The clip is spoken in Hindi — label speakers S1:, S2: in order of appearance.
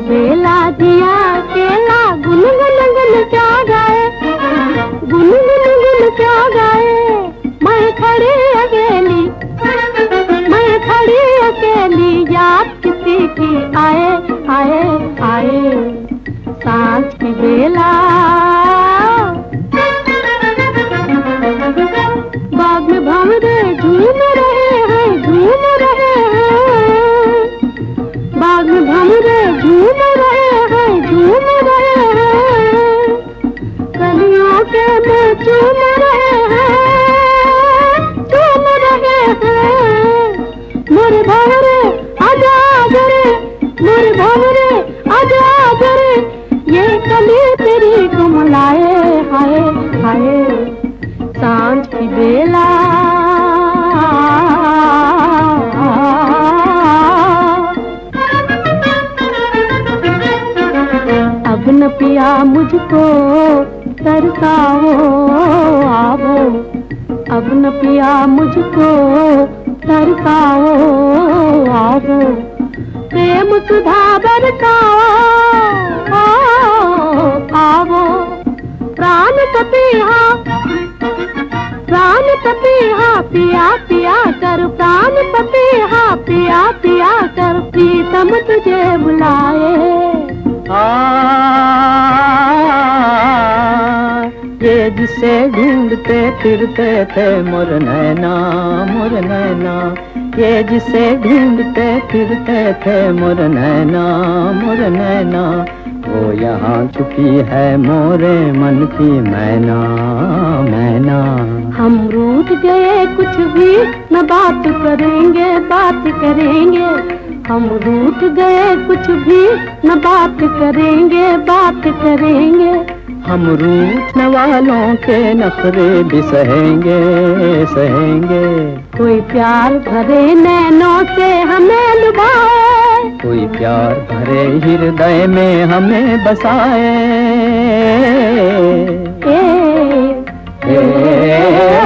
S1: बेला दिया केला गुन गुन गुन क्या गाए? गुन गुन गुन क्या गाए? मैं खड़ी अकेली, मैं खड़ी अकेली, याद किसी की आए आए आए। भंवरे झूम रहे हैं झूम रहे हैं। कलियों के में चूम रहे हैं चूम रहे हैं। मोरे भंवरे आजा जरे मोरे भंवरे आजा जरे ये कली तेरी तुम लाए हाय हाय। साँझ की बेला पिया मुझको, तरसाओ आवो अब न पिया मुझको, तरसाओ आवो प्रेम सुधा बरसाओ आवो प्राण कपिहा प्राण पपीहा पिया पिया कर। प्राण पपीहा पिया पिया कर। प्रीतम तुझे बुलाए।
S2: जिसे ढूंढते, फिरते थे मोर नैना मोर नैना। ये जिसे ढूंढते, फिरते थे मोर नैना मोर नैना। वो यहाँ चुकी है मोरे मन की मैना मैना।
S1: हम रूठ गए, कुछ भी न बात करेंगे बात करेंगे। हम रूठ गए, कुछ भी न बात करेंगे बात करेंगे।
S2: हम रूठने वालों के नखरे भी सहेंगे सहेंगे।
S1: कोई प्यार भरे नैनों से हमें लुभाए।
S2: कोई प्यार भरे हृदय में हमें बसाए।
S1: ए,
S2: ए,